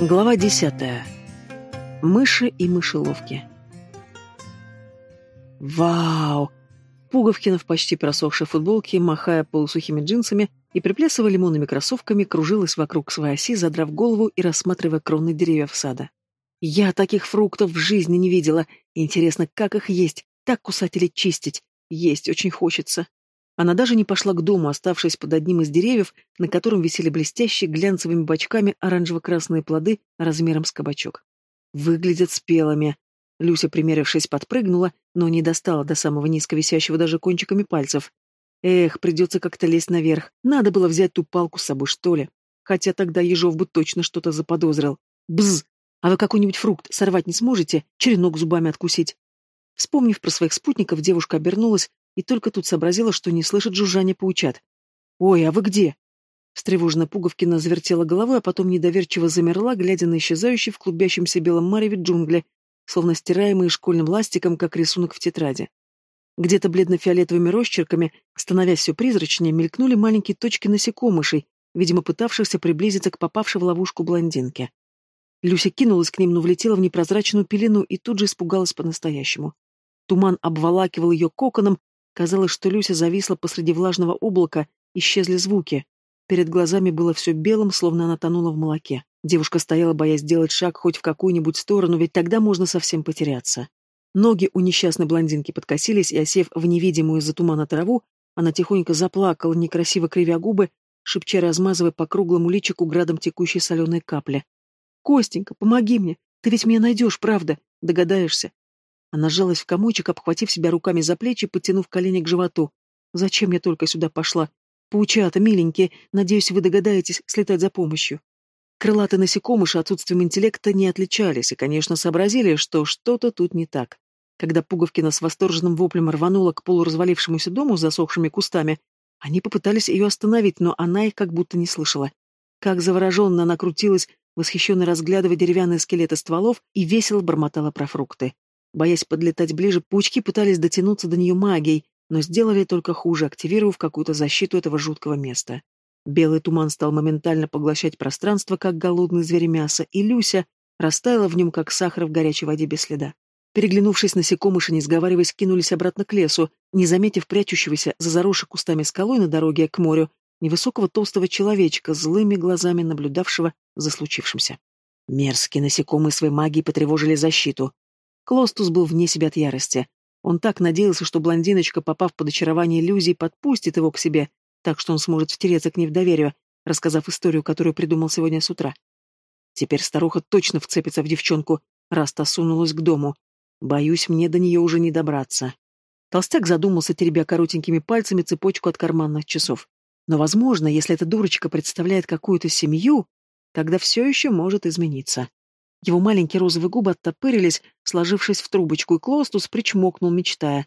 Глава десятая. Мыши и мышеловки. Вау! Пуговкина в почти просохшей футболке, махая полусухими джинсами и приплясывая лимонными кроссовками, кружилась вокруг своей оси, задрав голову и рассматривая кроны деревьев сада. Я таких фруктов в жизни не видела. Интересно, как их есть? Так кусать или чистить? Есть очень хочется. Она даже не пошла к дому, оставшись под одним из деревьев, на котором висели блестящие глянцевыми бочками оранжево-красные плоды размером с кабачок. Выглядят спелыми. Люся, примерившись, подпрыгнула, но не достала до самого низко висящего даже кончиками пальцев. Эх, придется как-то лезть наверх. Надо было взять ту палку с собой, что ли. Хотя тогда Ежов бы точно что-то заподозрил. Бз! А вы какой-нибудь фрукт сорвать не сможете? Черенок зубами откусить? Вспомнив про своих спутников, девушка обернулась и только тут сообразила, что не слышит жужжания паучат. «Ой, а вы где?» Встревоженно Пуговкина завертела головой, а потом недоверчиво замерла, глядя на исчезающий в клубящемся белом мареве джунгли, словно стираемые школьным ластиком, как рисунок в тетради. Где-то бледно-фиолетовыми росчерками, становясь все призрачнее, мелькнули маленькие точки насекомышей, видимо, пытавшихся приблизиться к попавшей в ловушку блондинке. Люся кинулась к ним, но влетела в непрозрачную пелену и тут же испугалась по-настоящему. Туман обволакивал ее коконом, Казалось, что Люся зависла посреди влажного облака, исчезли звуки. Перед глазами было все белым, словно она тонула в молоке. Девушка стояла, боясь сделать шаг хоть в какую-нибудь сторону, ведь тогда можно совсем потеряться. Ноги у несчастной блондинки подкосились, и, осев в невидимую из-за тумана траву, она тихонько заплакала, некрасиво кривя губы, шепча размазывая по круглому личику градом текущей соленой капли. «Костенька, помоги мне! Ты ведь меня найдешь, правда? Догадаешься? Она сжалась в комочек, обхватив себя руками за плечи, подтянув колени к животу. «Зачем я только сюда пошла? Паучата, миленькие, надеюсь, вы догадаетесь слетать за помощью». Крылатые насекомыши отсутствием интеллекта не отличались и, конечно, сообразили, что что-то тут не так. Когда Пуговкина с восторженным воплем рванула к полуразвалившемуся дому с засохшими кустами, они попытались ее остановить, но она их как будто не слышала. Как завороженно она крутилась, восхищенно разглядывая деревянные скелеты стволов и весело бормотала про фрукты. Боясь подлетать ближе, паучки пытались дотянуться до нее магией, но сделали только хуже, активировав какую-то защиту этого жуткого места. Белый туман стал моментально поглощать пространство, как голодный зверь мяса, и Люся растаяла в нем, как сахар в горячей воде без следа. Переглянувшись, насекомыши, не сговариваясь, кинулись обратно к лесу, не заметив прячущегося за заросшей кустами скалой на дороге к морю невысокого толстого человечка, злыми глазами наблюдавшего за случившимся. Мерзкие насекомые своей магией потревожили защиту. Клостус был вне себя от ярости. Он так надеялся, что блондиночка, попав под очарование иллюзий, подпустит его к себе, так что он сможет втереться к ней в доверие, рассказав историю, которую придумал сегодня с утра. Теперь старуха точно вцепится в девчонку, раз та сунулась к дому. Боюсь, мне до нее уже не добраться. Толстяк задумался, теребя коротенькими пальцами цепочку от карманных часов. Но, возможно, если эта дурочка представляет какую-то семью, тогда все еще может измениться. Его маленькие розовые губы оттопырились, сложившись в трубочку, и Клостус причмокнул, мечтая.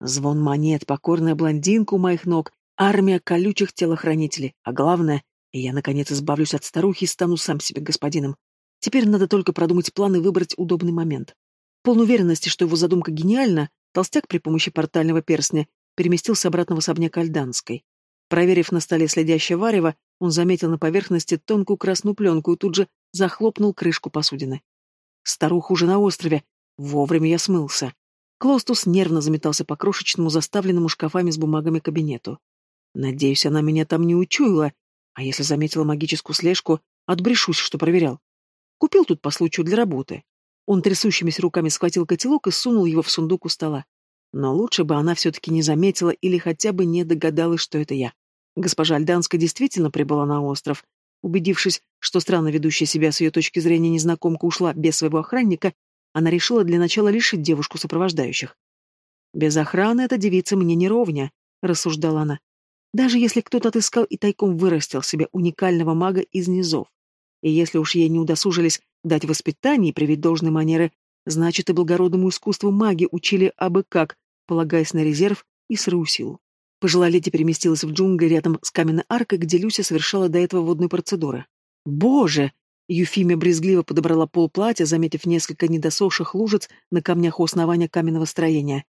Звон монет, покорная блондинка у моих ног, армия колючих телохранителей, а главное, я, наконец, избавлюсь от старухи и стану сам себе господином. Теперь надо только продумать план и выбрать удобный момент. Полной уверенности, что его задумка гениальна, толстяк при помощи портального перстня переместился обратно в особняк Альданской. Проверив на столе следящее варево, он заметил на поверхности тонкую красную пленку и тут же захлопнул крышку посудины. Старуха уже на острове. Вовремя я смылся. Клостус нервно заметался по крошечному, заставленному шкафами с бумагами кабинету. Надеюсь, она меня там не учуяла, а если заметила магическую слежку, отбрешусь, что проверял. Купил тут по случаю для работы. Он трясущимися руками схватил котелок и сунул его в сундук у стола. Но лучше бы она все-таки не заметила или хотя бы не догадалась, что это я. Госпожа Альданская действительно прибыла на остров, Убедившись, что странно ведущая себя с ее точки зрения незнакомка ушла без своего охранника, она решила для начала лишить девушку сопровождающих. «Без охраны эта девица мне не ровня», — рассуждала она. «Даже если кто-то отыскал и тайком вырастил себе уникального мага из низов. И если уж ей не удосужились дать воспитание и привить должные манеры, значит и благородному искусству маги учили абы как, полагаясь на резерв и сырую силу. Пожилая леди переместилась в джунгли рядом с каменной аркой, где Люся совершала до этого водные процедуры. «Боже!» Юфимия брезгливо подобрала пол платья, заметив несколько недосохших лужиц на камнях у основания каменного строения.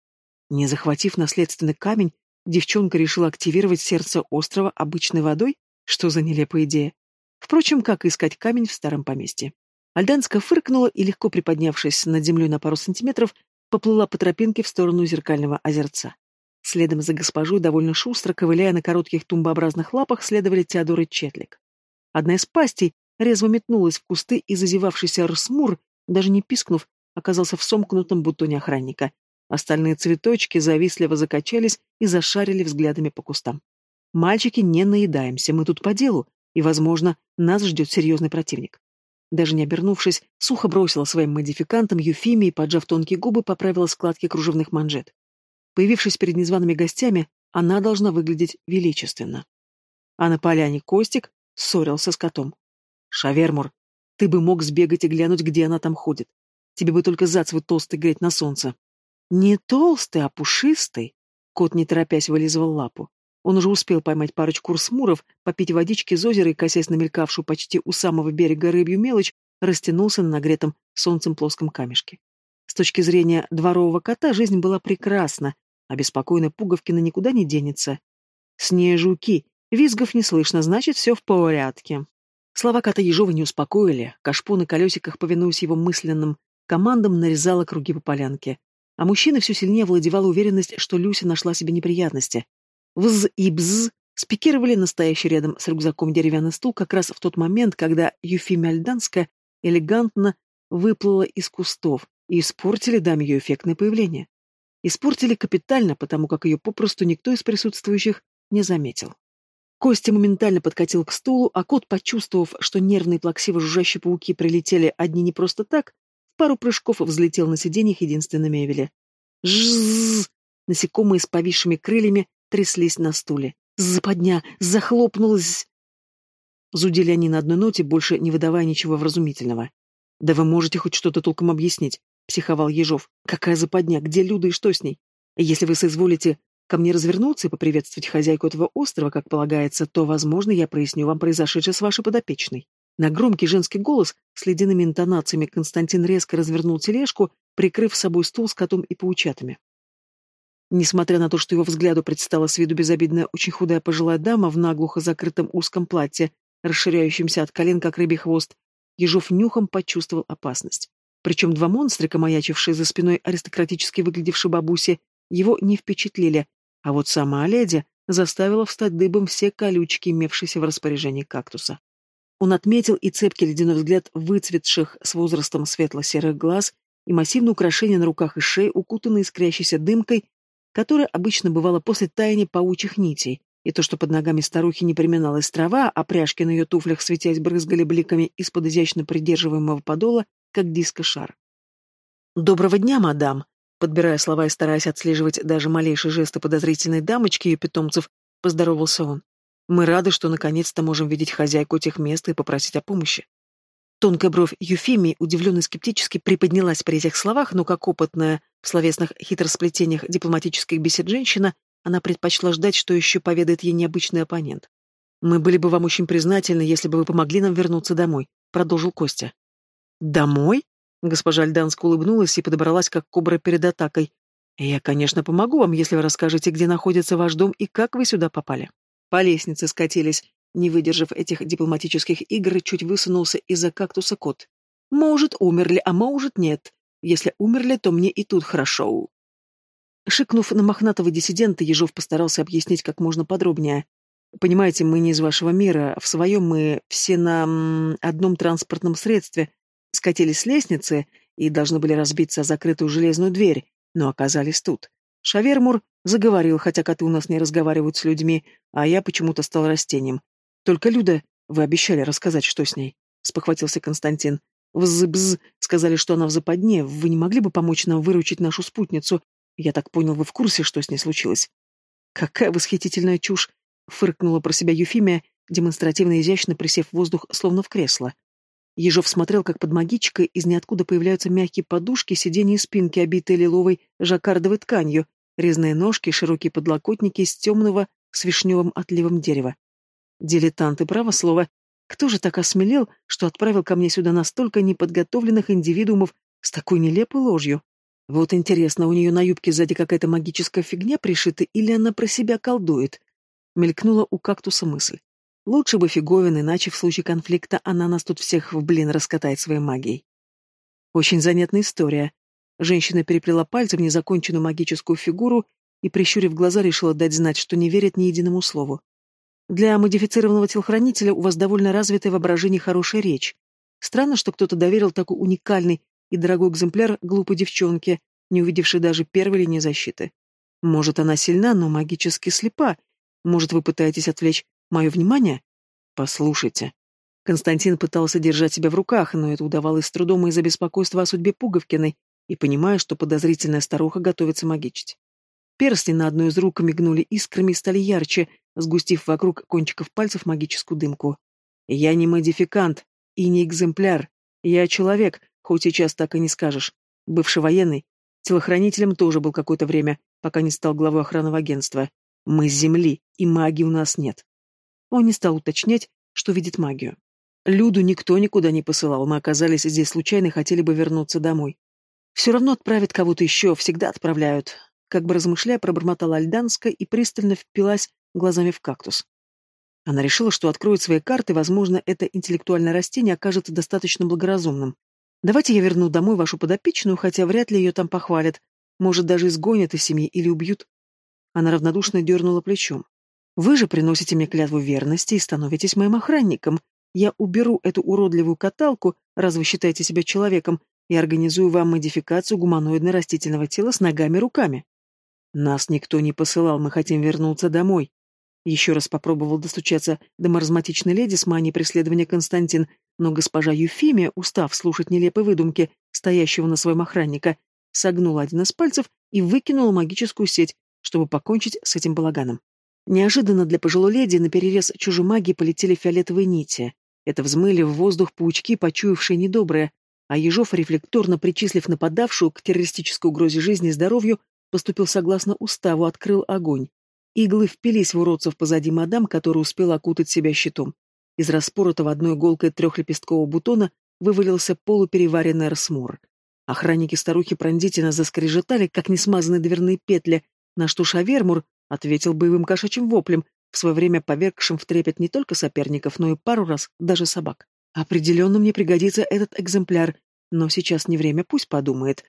Не захватив наследственный камень, девчонка решила активировать сердце острова обычной водой? Что за нелепая идея? Впрочем, как искать камень в старом поместье? Альданска фыркнула и, легко приподнявшись над землей на пару сантиметров, поплыла по тропинке в сторону зеркального озерца. Следом за госпожой, довольно шустро, ковыляя на коротких тумбообразных лапах, следовали Теодор и Четлик. Одна из пастей резво метнулась в кусты, и зазевавшийся Рсмур, даже не пискнув, оказался в сомкнутом бутоне охранника. Остальные цветочки завистливо закачались и зашарили взглядами по кустам. «Мальчики, не наедаемся, мы тут по делу, и, возможно, нас ждет серьезный противник». Даже не обернувшись, сухо бросила своим модификантом Юфимии и, поджав тонкие губы, поправила складки кружевных манжет. Появившись перед незваными гостями, она должна выглядеть величественно. А на поляне Костик ссорился с котом. «Шавермур, ты бы мог сбегать и глянуть, где она там ходит. Тебе бы только зад свой толстый греть на солнце». «Не толстый, а пушистый», — кот не торопясь вылизывал лапу. Он уже успел поймать парочку рсмуров, попить водички из озера и, косясь на мелькавшую почти у самого берега рыбью мелочь, растянулся на нагретом солнцем плоском камешке. С точки зрения дворового кота жизнь была прекрасна, беспокойно Пуговкина никуда не денется. С ней жуки, визгов не слышно, значит, все в порядке. Слова кота Ежова не успокоили, кашпо на колесиках, повинуясь его мысленным командам, нарезала круги по полянке. А мужчина все сильнее владевала уверенность, что Люся нашла себе неприятности. Вз и бз спикировали настоящий рядом с рюкзаком деревянный стул как раз в тот момент, когда Юфимия Альданская элегантно выплыла из кустов и испортили даме ее эффектное появление. Испортили капитально, потому как ее попросту никто из присутствующих не заметил. Костя моментально подкатил к стулу, а кот, почувствовав, что нервные плаксиво жужжащие пауки прилетели одни не просто так, в пару прыжков взлетел на сиденьях единственной мебели. Жзз! Насекомые с повисшими крыльями тряслись на стуле. Западня! Захлопнулась! Зудели они на одной ноте, больше не выдавая ничего вразумительного. «Да вы можете хоть что-то толком объяснить», — психовал Ежов. «Какая западня? Где Люда и что с ней? Если вы соизволите ко мне развернуться и поприветствовать хозяйку этого острова, как полагается, то, возможно, я проясню вам произошедшее с вашей подопечной». На громкий женский голос с ледяными интонациями Константин резко развернул тележку, прикрыв собой стул с котом и паучатами. Несмотря на то, что его взгляду предстала с виду безобидная, очень худая пожилая дама в наглухо закрытом узком платье, расширяющемся от колен, как рыбий хвост, Ежов нюхом почувствовал опасность. Причем два монстрика, маячившие за спиной аристократически выглядевшей бабуси, его не впечатлили, а вот сама леди заставила встать дыбом все колючки, имевшиеся в распоряжении кактуса. Он отметил и цепкий ледяной взгляд выцветших с возрастом светло-серых глаз и массивное украшение на руках и шее, укутанные искрящейся дымкой, которая обычно бывала после таяния паучьих нитей, и то, что под ногами старухи не приминалась трава, а пряжки на ее туфлях, светясь, брызгали бликами из-под изящно придерживаемого подола, как диско-шар. «Доброго дня, мадам!» Подбирая слова и стараясь отслеживать даже малейшие жесты подозрительной дамочки и питомцев, поздоровался он. «Мы рады, что наконец-то можем видеть хозяйку этих мест и попросить о помощи». Тонкая бровь Юфимии удивленно скептически приподнялась при этих словах, но как опытная в словесных хитросплетениях дипломатических бесед женщина, она предпочла ждать, что еще поведает ей необычный оппонент. «Мы были бы вам очень признательны, если бы вы помогли нам вернуться домой», — продолжил Костя. «Домой?» — госпожа Альданска улыбнулась и подобралась, как кобра перед атакой. «Я, конечно, помогу вам, если вы расскажете, где находится ваш дом и как вы сюда попали». По лестнице скатились. Не выдержав этих дипломатических игр, чуть высунулся из-за кактуса кот. «Может, умерли, а может, нет. Если умерли, то мне и тут хорошо. Шикнув на мохнатого диссидента, Ежов постарался объяснить как можно подробнее. «Понимаете, мы не из вашего мира, в своем мы все на м, одном транспортном средстве скатились с лестницы и должны были разбиться о закрытую железную дверь, но оказались тут. Шавермур заговорил, хотя коты у нас не разговаривают с людьми, а я почему-то стал растением. Только, Люда, вы обещали рассказать, что с ней?» — спохватился Константин. «Взбз, сказали, что она в западне. Вы не могли бы помочь нам выручить нашу спутницу? Я так понял, вы в курсе, что с ней случилось? Какая восхитительная чушь! Фыркнула про себя Юфимия, демонстративно изящно присев в воздух, словно в кресло. Ежов смотрел, как под магичкой из ниоткуда появляются мягкие подушки, сиденья и спинки, обитые лиловой жаккардовой тканью, резные ножки широкие подлокотники из темного с вишневым отливом дерева. Дилетанты, право слово. Кто же так осмелел, что отправил ко мне сюда настолько неподготовленных индивидуумов с такой нелепой ложью? Вот интересно, у нее на юбке сзади какая-то магическая фигня пришита или она про себя колдует? Мелькнула у кактуса мысль. Лучше бы фиговин, иначе в случае конфликта она нас тут всех в блин раскатает своей магией. Очень занятная история. Женщина переплела пальцем незаконченную магическую фигуру и, прищурив глаза, решила дать знать, что не верит ни единому слову. Для модифицированного телохранителя у вас довольно развитое воображение и хорошая речь. Странно, что кто-то доверил такой уникальный и дорогой экземпляр глупой девчонке, не увидевшей даже первой линии защиты. Может, она сильна, но магически слепа. Может, вы пытаетесь отвлечь мое внимание? Послушайте. Константин пытался держать себя в руках, но это удавалось с трудом из-за беспокойства о судьбе Пуговкиной и понимая, что подозрительная старуха готовится магичить. Перстни на одной из рук мигнули искрами и стали ярче, сгустив вокруг кончиков пальцев магическую дымку. «Я не модификант и не экземпляр. Я человек, хоть сейчас так и не скажешь. Бывший военный. Телохранителем тоже был какое-то время, пока не стал главой охранного агентства. Мы с Земли, и магии у нас нет». Он не стал уточнять, что видит магию. Люду никто никуда не посылал, мы оказались здесь случайно и хотели бы вернуться домой. Все равно отправят кого-то еще, всегда отправляют. Как бы размышляя, пробормотала Альданска и пристально впилась глазами в кактус. Она решила, что откроет свои карты, возможно, это интеллектуальное растение окажется достаточно благоразумным. Давайте я верну домой вашу подопечную, хотя вряд ли ее там похвалят. Может, даже изгонят из семьи или убьют. Она равнодушно дернула плечом. Вы же приносите мне клятву верности и становитесь моим охранником. Я уберу эту уродливую каталку, раз вы считаете себя человеком, и организую вам модификацию гуманоидно-растительного тела с ногами и руками. Нас никто не посылал, мы хотим вернуться домой. Еще раз попробовал достучаться до маразматичной леди с манией преследования Константин, но госпожа Юфимия, устав слушать нелепые выдумки стоящего на своем охранника, согнула один из пальцев и выкинула магическую сеть, чтобы покончить с этим балаганом. Неожиданно для пожилой леди на перерез чужой магии полетели фиолетовые нити. Это взмыли в воздух паучки, почуявшие недоброе, а Ежов, рефлекторно причислив нападавшую к террористической угрозе жизни и здоровью, поступил согласно уставу, открыл огонь. Иглы впились в уродцев позади мадам, который успел окутать себя щитом. Из распоротого одной иголкой трехлепесткового бутона вывалился полупереваренный рассмор. Охранники старухи пронзительно заскрежетали, как несмазанные дверные петли, на что Шавермур ответил боевым кошачьим воплем, в свое время повергшим в трепет не только соперников, но и пару раз даже собак. Определенно мне пригодится этот экземпляр, но сейчас не время, пусть подумает.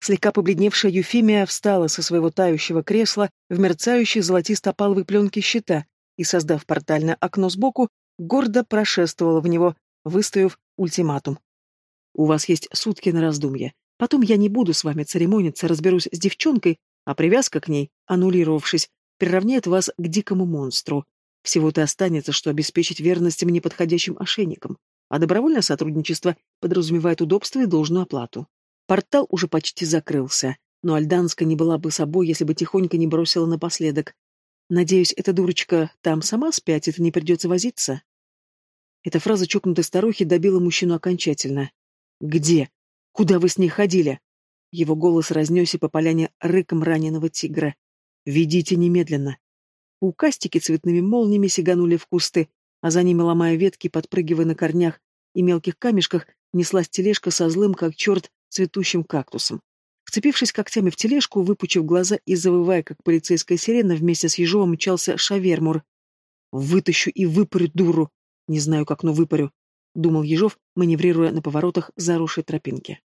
Слегка побледневшая Юфимия встала со своего тающего кресла в мерцающей золотисто-опаловой пленке щита и, создав портальное окно сбоку, гордо прошествовала в него, выставив ультиматум. «У вас есть сутки на раздумье. Потом я не буду с вами церемониться, разберусь с девчонкой, а привязка к ней, аннулировавшись, приравняет вас к дикому монстру. Всего-то останется, что обеспечить верность мне подходящим ошейникам а добровольное сотрудничество подразумевает удобство и должную оплату. Портал уже почти закрылся, но Альданска не была бы собой, если бы тихонько не бросила напоследок. «Надеюсь, эта дурочка там сама спятит и не придется возиться?» Эта фраза чокнутой старухи добила мужчину окончательно. «Где? Куда вы с ней ходили?» Его голос разнесся по поляне рыком раненого тигра. «Ведите немедленно!» Укастики цветными молниями сиганули в кусты, а за ними, ломая ветки, подпрыгивая на корнях и мелких камешках, неслась тележка со злым, как черт, цветущим кактусом. Вцепившись когтями в тележку, выпучив глаза и завывая, как полицейская сирена, вместе с Ежовым мчался Шавермур. «Вытащу и выпарю дуру!» «Не знаю как, но выпарю», — думал Ежов, маневрируя на поворотах заросшей тропинки.